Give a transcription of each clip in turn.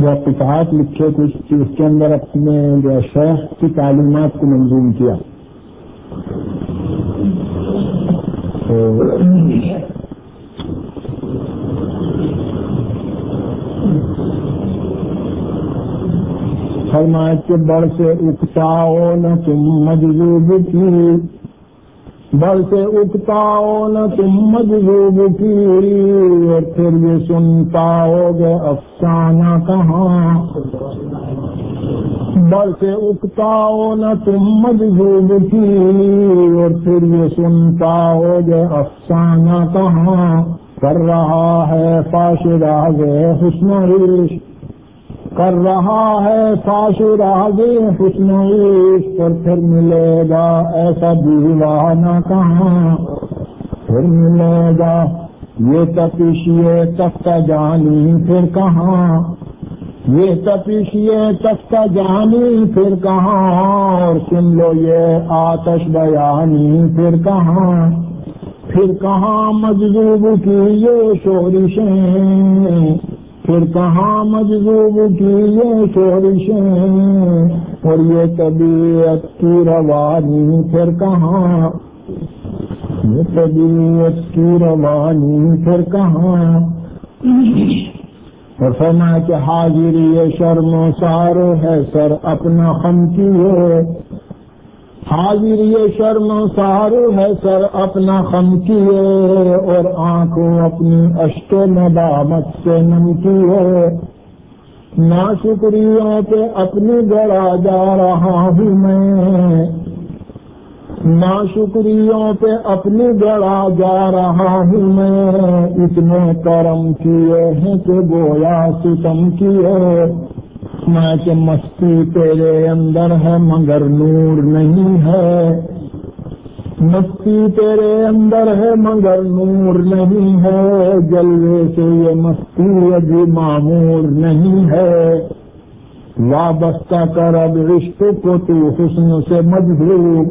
یا کتاب لکھے کچھ اس کے اندر اپنے جو شیخ کی تعلیمات کو منظوم کیا؟ فرمائے کہ بڑھ سے اکتاؤ نہ تم مجلوب کی بڑھ سے اکتاؤ نہ تم مجلوب کی اور پھر یہ سنتا ہو گے افسانہ کہاں؟ بڑھ سے اکتاؤ نہ تم مجلوب کی اور پھر یہ سنتا ہو گے افسانہ کہاں؟ کر رہا ہے پاش راگ حسن عشق کر رہا ہے فاش راگے حسن عشق اور پھر ملے گا، ایسا دیوانہ کہاں؟ پھر ملے گا، یہ تپیشیے تختہ جانی پھر کہاں؟ یہ تپیشیے تختہ جانی پھر کہاں؟ اور سن لو یہ آتش بیانی پھر کہاں؟ پھر کہاں مجذوب کی یہ شورشیں؟ پھر کہاں مجذوب کی یہ شورشیں اور یہ طبیعت کی روانی، پھر کہاں؟ یہ طبیعت کی روانی، پھر کہاں؟ اور فرمایا کہ حاضر یہ شرم و سارو ہے، سر اپنا خم کیے۔ حاضر یہ شرم سارو ہے سر اپنا خم کیے اور آنکھوں اپنی اشک ندامت سے نم کیے۔ نا شکریوں پہ اپنی گڑا جا رہا ہوں میں۔ نا شکریوں پہ اپنی گڑا جا رہا ہوں میں۔ اتنے کرم کیے ہیں کہ گویا ستم کیے۔ میں کہ مستی تیرے اندر ہے مگر نور نہیں ہے۔ مستی تیرے اندر ہے مگر نور نہیں ہے۔ جلوے سے یہ مستی ابھی معمور نہیں ہے۔ وابستہ کر اب عشق کو تو حسن سے مجبور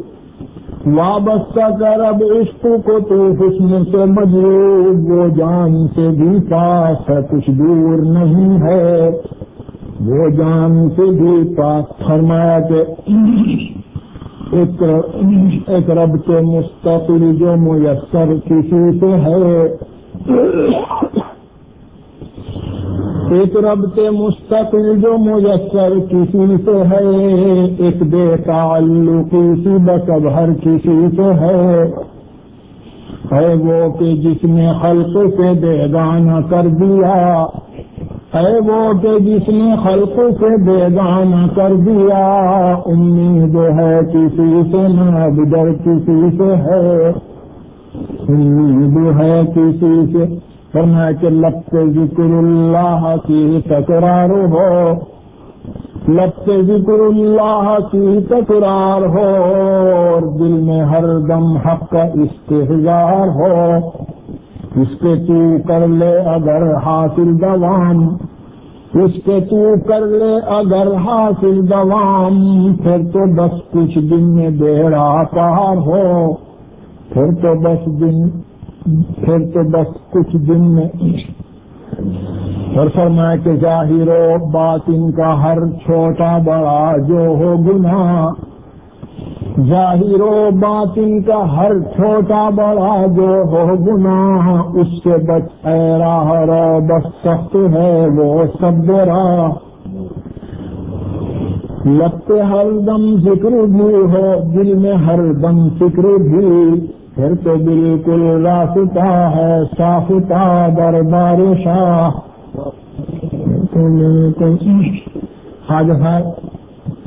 وابستہ کر اب عشق کو تو حسن سے مجبور وہ جان سے بھی پاس ہے، کچھ دور نہیں ہے۔ وہ جان سے بھی پاک فرمایا کہ ایک رب کے مستقل جو میسر کسی سے ہے۔ ایک رب کے مستقل جو میسر کسی سے ہے۔ ایک بے تعلق کسی بسب ہر کسی سے ہے۔ ہے وہ کہ جس نے خلق سے بے گانا کر دیا۔ ہے وہ کہ جس نے خلق سے بیگانہ کر دیا، امید ہے کسی سے نہ بدر کسی سے ہے۔ امید ہے کسی سے کرنا کہ لب سے ذکر اللہ کی تکرار ہو۔ لب سے ذکر اللہ کی تکرار ہو اور دل میں ہر دم حق کا استحجار ہو۔ اس پہ تو کر لے اگر حاصل دوام، اس پہ تو کر لے اگر حاصل دوام، پھر تو بس کچھ دن میں بیڑا پار ہو، پھر تو بس دن، پھر تو بس کچھ دن میں۔ اور فرمایا کہ ظاہر و بات ان کا ہر چھوٹا بڑا جو ہو گناہ ظاہر و باطن کا ہر چھوٹا بڑا جو ہو گناہ، اس سے بچ اے راہ رو، بس سخت ہے وہ سب برا۔ لگتے ہر دم ذکر بھی ہو، دل میں ہر دم فکر بھی۔ پھر تو بالکل راستہ ہے صافتا دربار شاہ۔ خواجہ صاحب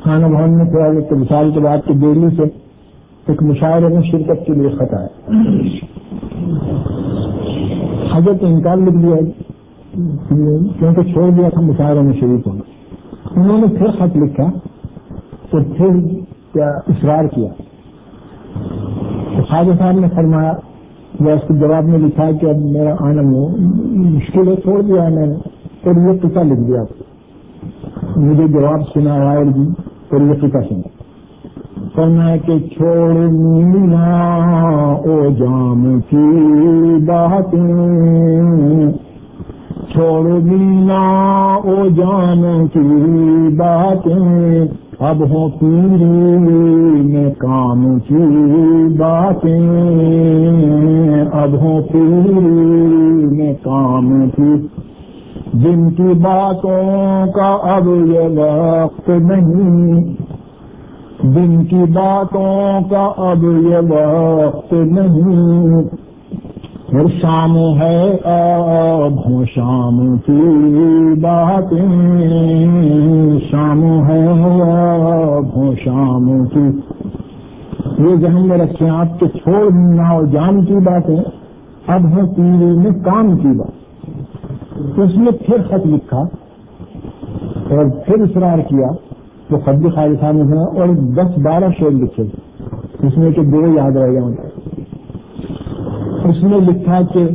خانہ بھون میں تھوڑا ایک مثال کے بعد کی دہلی سے ایک مشاعرے میں شرکت کے لیے خط آیا۔ حضرت انکار لکھ دیا۔ کیونکہ چھوڑ دیا تھا، مشاعرے میں شریک ہونا۔ انہوں نے پھر خط لکھا تو پھر کیا اصرار کیا۔ تو خواجہ صاحب نے فرمایا یا اس کے جواب میں لکھا کہ اب میرا آنا مشکل ہے، چھوڑ دیا میں نے اور یہ پتا لکھ دیا۔ مجھے جواب سنا رائے جی اور یہ فکا سنا کرنا چھوڑ مینا او جام کی باتیں۔ چھوڑ مینا او جان کی باتیں۔ اب ہو پیری میں کام کی باتیں۔ اب ہو پیری میں کام کی جن کی باتوں کا اب یہ وقت نہیں۔ جن کی باتوں کا اب یہ وقت نہیں۔ پھر شام ہے اب ہوں شام کی باتیں۔ شام ہے اب ہوں شام کی۔ یہ ذہن میں رکھیں آپ کے چھوڑ اور جان کی باتیں، اب ہے پیڑھی میں کام کی بات اس نے پھر خط لکھا اور پھر اصرار کیا تو خط بھی خالصہ میں اور دس بارہ شعر لکھے اس میں کہ دو یاد رہ گئے اس نے لکھا کہ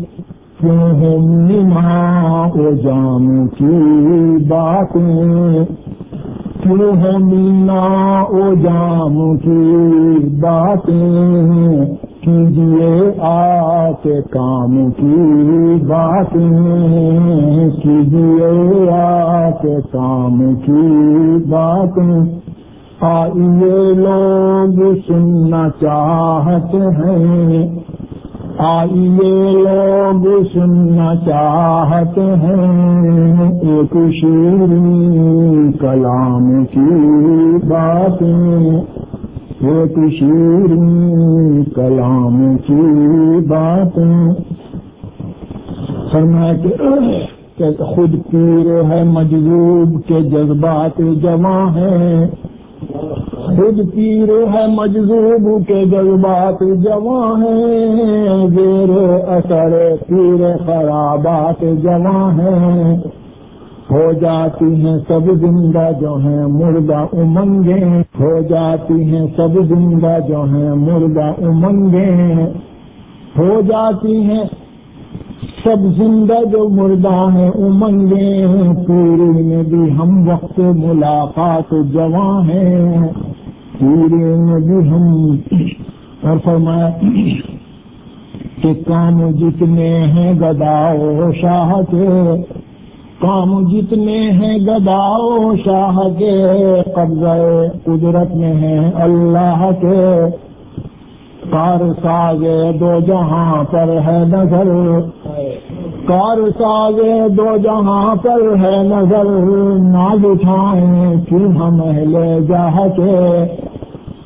کیوں ہو جام کی باتیں؟ کیوں ہو مینا او جام کی باتیں؟ کیجیے آ کے کام کی باتیں کیجیے آ کے کام کی باتیں آئیے لوگ سننا چاہتے ہیں۔ آئیے لوگ سننا چاہتے ہیں۔ ایک شیریں کلام کی باتیں ایک شیریں کلام کی باتیں۔ فرمایا کہ خود پیر ہے مجلوب کے جذبات جمع ہیں۔ خود پیر ہے، مجذوب کے جذبات جوان ہیں۔ زیر اثر پیر خرابات جوان ہیں۔ ہو جاتی ہیں سب زندہ جو ہیں، مردہ امنگے ہو جاتی ہیں سب زندہ جو ہیں، مردہ امنگے ہو جاتی ہیں سب زندہ جو مردہ ہیں امنگے پوری میں بھی ہم وقت ملاقات جوان ہیں۔ پورے میں بھی ہم اور فرمایا کہ کام جتنے ہیں گداؤ شاہ کے کام جتنے ہیں گداؤ شاہ کے قبضہ قدرت میں ہیں اللہ کے کار ساگے دو جہاں پر ہے نظر۔ کار ساگے دو جہاں پر ہے نظر۔ ناز اٹھائیں کیوں ہم لے جا کے؟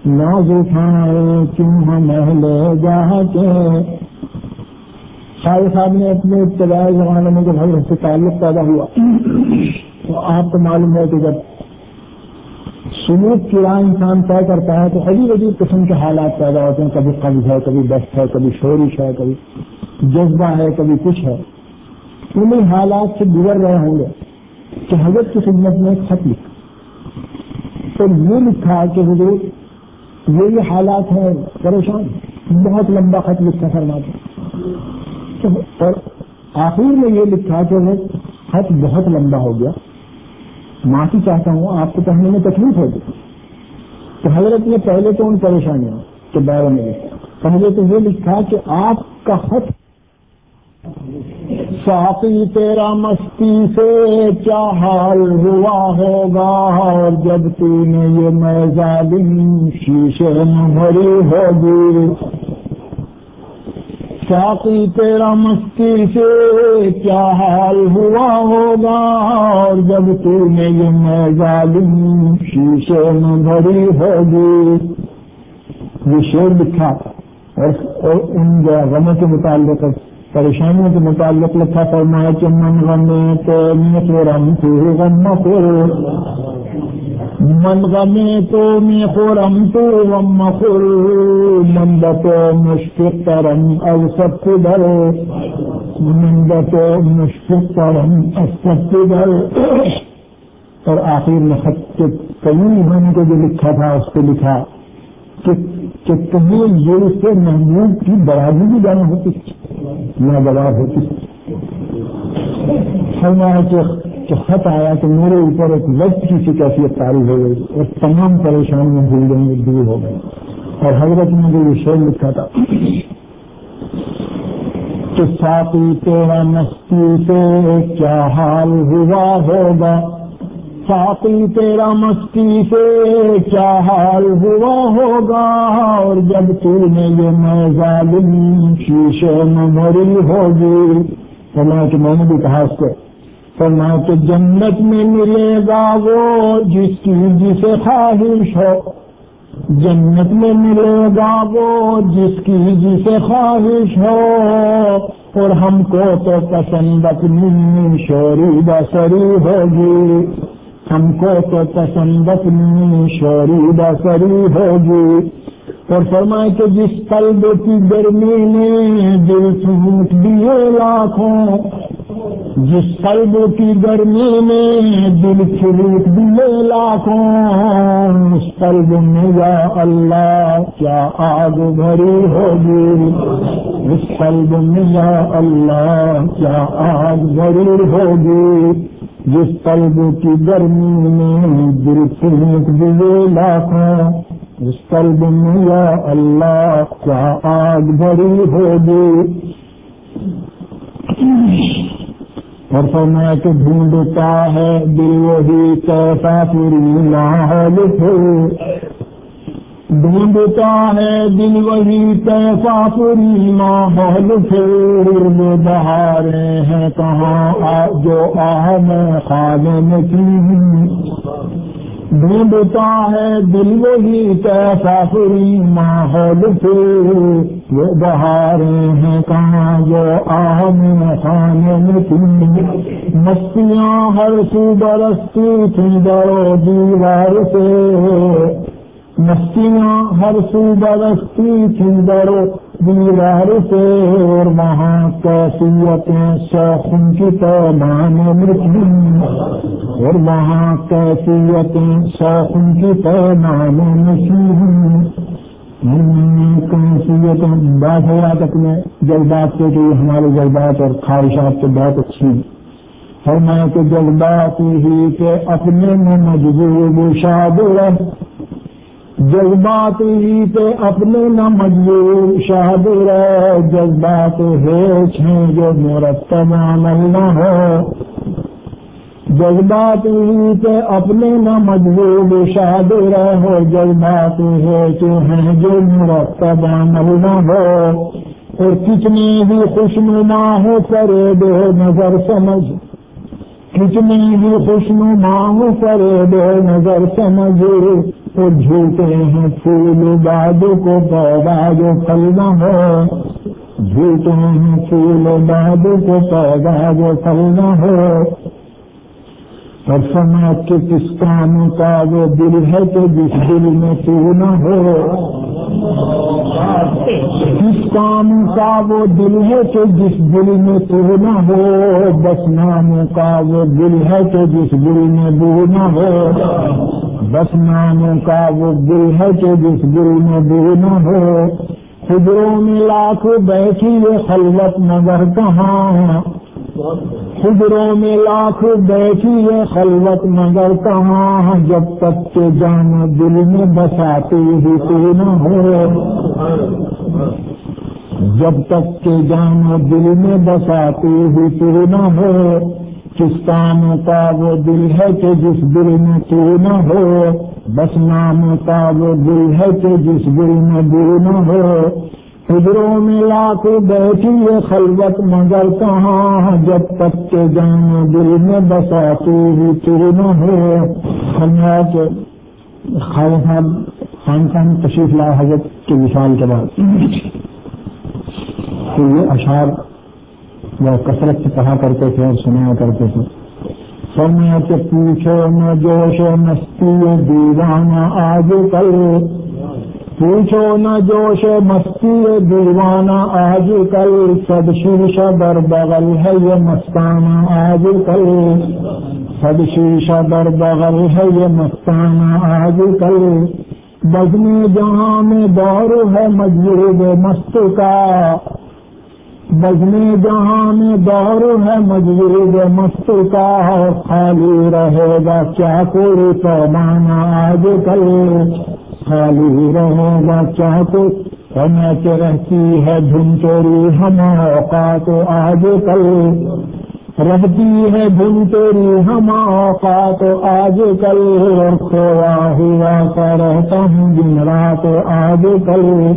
ناز اٹھائیں کیوں ہم لے جا کے؟ شاہ صاحب نے اپنے ابتدائی زمانے میں جب ہم سے تعلق پیدا ہوا۔ تو آپ کو معلوم ہے کہ جب سلوک کی راہ انسان طے کرتا ہے، تو عجیب عجیب قسم کے حالات پیدا ہوتے ہیں۔ کبھی قبض ہے، کبھی دست ہے، کبھی شورش ہے، کبھی جذبہ ہے، کبھی کچھ ہے۔ انہیں حالات سے گزر رہے ہوں گے کہ حضرت کی خدمت میں خط لکھا۔ تو یہ لکھا کہ حضور، یہ یہ حالات ہیں، پریشان بہت لمبا خط لکھا فرماتے اور آخر میں یہ لکھا کہ وہ خط بہت لمبا ہو گیا۔ معافی چاہتا ہوں، آپ کو پڑھنے میں تکلیف ہوگی۔ تو حضرت نے پہلے تو ان پریشانیوں کے بارے میں لکھا۔ پہلے تو یہ لکھا کہ آپ کا خط ساتھی تیرا مستی سے کیا حال ہوا ہوگا؟ اور جب تو نے یہ میں ظالم شیشے میں بھری ہوگی۔ ساتھی تیرا مستی سے کیا حال ہوا ہوگا؟ اور جب تو نے یہ میں ظالم شیشے میں بھری ہوگی۔ یہ شیر لکھا اور ان غموں کے متعلق پریشانیوں کے متعلق لکھا فرمایا کہ من غمے تو غم خور من تو میں خورم تو خور، من تو مشفق ترم او سب کے ڈر من تو مشفق ترم او سب کے ڈر اور آخر میں خط کے کئی ہونے کو جو لکھا تھا، اس پہ لکھا کہ کہیں یہ سے محمود کی برادری بھی جانا ہوتی ناگوار ہوتی۔ فرمایا کہ خط آیا کہ میرے اوپر ایک وقت کی سی کیفیت تاری ہو گئی اور تمام پریشانیاں بھول گئی دور ہو گئی۔ اور حضرت نے جو یہ شعر لکھا تھا، کہ ساتھی تیرا مستی سے کیا حال ہوا ہوگا؟ ساتھی تیرا مستی سے کیا حال ہوا ہوگا؟ اور جب تو نے یہ میں ظالم شیشے میں مری ہوگی کہ میں نے بھی کہا اس کو تو کہ جنت میں ملے گا وہ جس کی جسے خواہش ہو۔ جنت میں ملے گا وہ جس کی جسے خواہش ہو۔ اور ہم کو تو پسند اپنی شوری بسری ہوگی۔ ہم کو تو پسند اپنی شوری بسری ہوگی۔ اور فرمائے کہ جس قلب کی گرمی نے دل سوٹ دیے لاکھوں، جس قلب کی گرمی میں دل چھوٹ دیے لاکھوں، اس قلب میں یا اللہ کیا آگ بھری ہوگی؟ اس قلب میں یا اللہ کیا آگ بھری ہوگی؟ جس قلب کی گرمی میں دل چھوٹ دیے لاکھوں اس قلب میں یا اللہ کیا آگ بھری ہوگی؟ اور فرمایا کہ ڈھونڈتا ہے دل وہی کیسا پوری ماحول ڈھونڈتا ہے دل وہی کیسا پوری ماحول پھر بہارے ہیں کہاں جو آہ میں خالم کی ڈھونڈتا ہے دل وہی کیسا فری ماحول پھر وہ بہارے ہیں کہاں؟ جو آہ میں خانے میں تھی۔ مستیاں ہر سو برستی تھی درو دیوار سے۔ مستیاں ہر سو برستی تھی درو دیوار سے اور وہاں کیفیتیں شوخن کی پیمان مرتی اور وہاں کیفیتیں شوخن کی پیمان مرتی کیفیت بات ہے یاد اپنے جذبات کے کہ ہمارے جذبات اور خواہشات سے بہت اچھی۔ فرمایا کہ جذبات ہی کے اپنے میں مجبور شاد جذبات ہی پہ اپنے نہ مجبور شاد رہے، جذبات ہے جو مرتب عمل نہ ہو۔ جذبات ہی پہ اپنے نہ مجبور شاد رہو جذبات ہے جو ہیں جو مرتب عمل نہ ہو۔ اور کتنی بھی خوشنما ہو کرے دو نظر سمجھ۔ کتنی بھی خوشنما ہو کرے دو نظر سمجھ۔ تو جھوٹے ہیں، پھول باد کو پودا جو پھل نہ ہو۔ جھوٹے ہیں، پھول باد کو پودا جو پھل نہ ہو۔ اور سماج کے کس کام کا وہ دل ہے کہ جس دل میں تو نہ ہو۔ جس کام کا وہ دل ہے کہ جس دل میں تو نہ ہو۔ بس نام کا وہ دل ہے کہ جس دل میں بو نہ ہو۔ بس ناموں کا وہ دل ہے کہ جس دل میں بو نہ ہو۔ خبروں میں لاکھ بیٹھی یہ خلوت نظر کہاں؟ خبروں میں لاکھ بیٹھی ہے خلوت مگر کہاں؟ جب تک کہ جانا دل میں بساتے ہی تو نہ ہو۔ جب تک کہ جانا دل میں بساتے ہی تو نہ ہو۔ کس کا وہ دل ہے کہ جس دل میں تو نہ ہو، بس نام کا وہ دل ہے کہ جس دل میں دل نہ ہو۔ خبروں میں لاکھ بیٹھی یہ خلوت، مگر کہاں؟ جب تک کے جانا دل میں بساتے ہی تو نہ ہو۔ ہم خالد صاحب خان خان تشریف لا حضرت کے مثال کے بعد۔ تو یہ اشعار وہ کثرت سے پڑھا کرتے تھے اور سنایا کرتے تھے۔ فرمایا کہ پوچھو نہ جوش مستی دیوانہ آج کل۔ پوچھو نہ جوش مستی دیوانہ آج کل۔ سب شیشہ در بغل ہے یہ مستانہ آج کل۔ سب شیشہ در بغل ہے یہ مستانہ آج کل۔ بزمی جہاں میں دور ہے مجلوب مست کا بزمی جہاں میں دور ہے، مجبور مست کا خالی رہے گا کیا کوئی پیمانہ آج کل؟ خالی رہے گا کیا کوئی؟ ہمیں رہتی ہے دھن چوری ہم اوقات آج کل۔ رہتی ہے دھن ہم اوقات آج کل۔ کھویا ہوا کا رہتا ہوں دن رات آج کل۔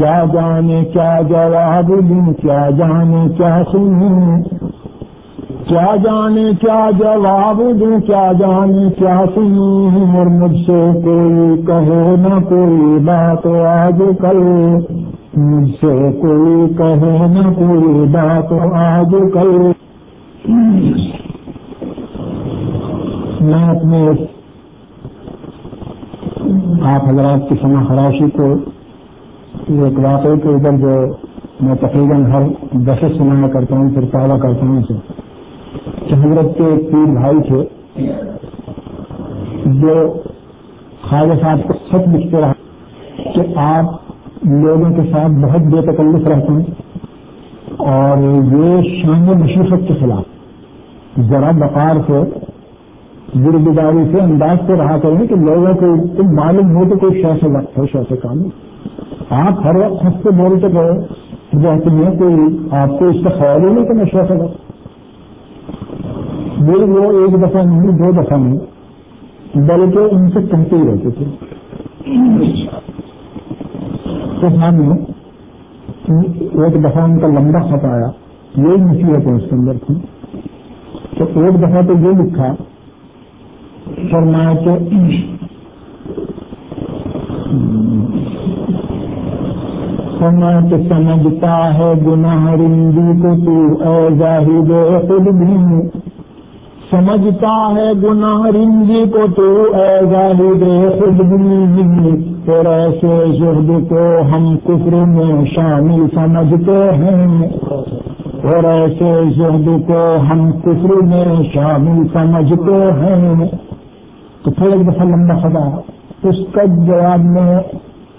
کیا جانے، کیا جواب دوں، کیا جانے، کیا سنوں؟ کیا جانے، کیا جواب دوں، کیا جانے، کیا سنوں؟ اور مجھ سے کوئی کہے نہ کوئی بات آج کل۔ مجھ سے کوئی کہے نہ کوئی بات آج کل۔ میں اپنے آپ حضرات کی سما خراشی کو ایک واقعے کے اوپر جو میں تقریباً ہر دفعہ سنایا کرتا ہوں، پھر پالا کرتا ہوں اسے۔ کہ حضرت کے ایک پیر بھائی تھے، جو خواجہ صاحب کو سچ لکھتے رہا کہ آپ لوگوں کے ساتھ بہت بے تکلف رہتے ہیں، اور یہ شان مشیفت کے خلاف ذرا بقار سے گرداری سے انداز سے رہا کریں کہ لوگوں کو معلوم ہو تو کوئی شہ سے وقت ہو شہ سے کام آپ ہر وقت ہنستے بولتے گئے جیسے میں کوئی، آپ کو اس کا خیال ہی نہیں کہ میں شہ سے میرے وہ ایک دفعہ نہیں، دو دفعہ نہیں، بلکہ ان سے کہتے ہی رہتے تھے۔ تو ہم ایک دفعہ ان کا لمبا خط آیا، یہ مصیبت ہے اس کے اندر تھی۔ تو ایک دفعہ تو یہ لکھا، فرمایا کہ فرمایا کہ سمجھتا ہے گناہ رندی کو تو اے ظاہر خود بھی۔ سمجھتا ہے گناہ رنجی کو تو اے ظاہر خود بھی۔ اور ایسے زہد کو ہم کفر میں شامل سمجھتے ہیں۔ اور ایسے زہد کو ہم کفر میں شامل سمجھتے ہیں۔ تو پھر ایک دفعہ لمبا خدا اس کا جواب میں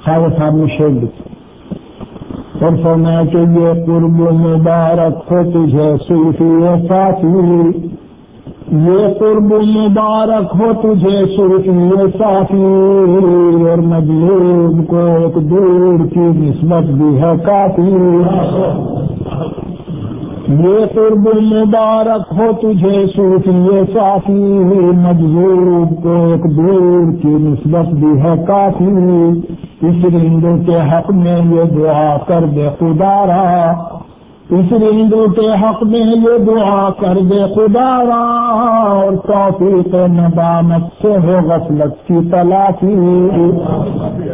خاص صاحب نے شیر لکھا اور فرمایا کہ یہ قرب مبارک ہو تجھے صوفی ساتھی یہ قرب مبارک ہو تجھے سرخی صافی۔ اور مجلوب کو ایک دور کی نسبت بھی ہے کافی۔ یہ قرب مبارک ہو تجھے سرخی صافی۔ مجلوب کو ایک دور کی نسبت بھی ہے کافی۔ اس رندو کے حق میں یہ دعا کر دے خدا را۔ اس ہندو کے حق میں یہ دعا کر دے خدا اور توفیق ندامت سے ہو غفلت کی تلافی۔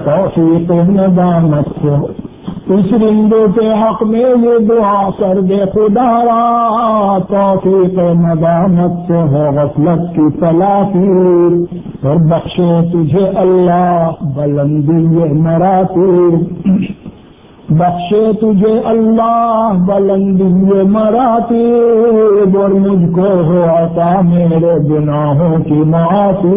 توفیق ندامت سے اس ہندو کے حق میں یہ دعا کر دے خدا توفیق ندامت سے ہو غفلت کی تلافی۔ اور بخشے تجھے اللہ، بلندی مراتی بخشے تجھے اللہ، بلندی مراتی اور مجھ کو ہو آتا میرے گناہوں کی معافی۔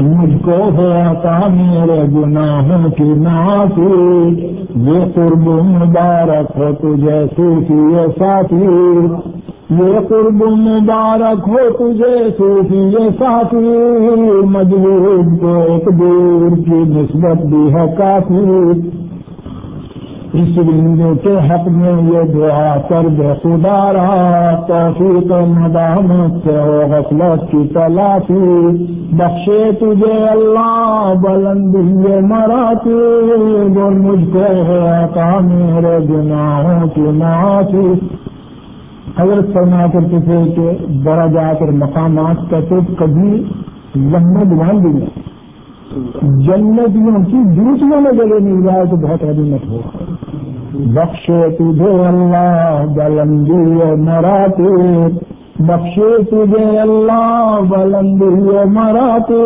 مجھ کو ہو آتا میرے گناہوں کی معافی۔ یہ قرب مبارک ہو تجھے صوفی ساتھی یہ قرب مبارک ہو تجھے صوفی ساتھی مجبور کو ایک دور کی نسبت بھی ہے کافی۔ اس بندو کے حق میں یہ دعا کر دے خدا رہا توفیق مدامت سے ہو غفلت کی تلافی۔ بخشے تجھے اللہ، بلند یہ مراتی۔ اور مجھ کو ہے عطا، میرے گناہوں کی معافی۔ حضرت فرما کرتے تھے کہ بڑا جا کر مقامات کا تو کبھی لمبے دبان بھی نہیں جنتیوں کی دوسروں میں جگہ مل جائے تو بہت عظیمت ہو۔ بخشے تجھے اللہ، بلندی مراتے۔ بخشے تجھے اللہ، بلندی مراتے۔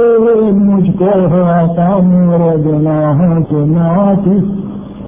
مجھ کو ہے میرے گناہوں کے ناتی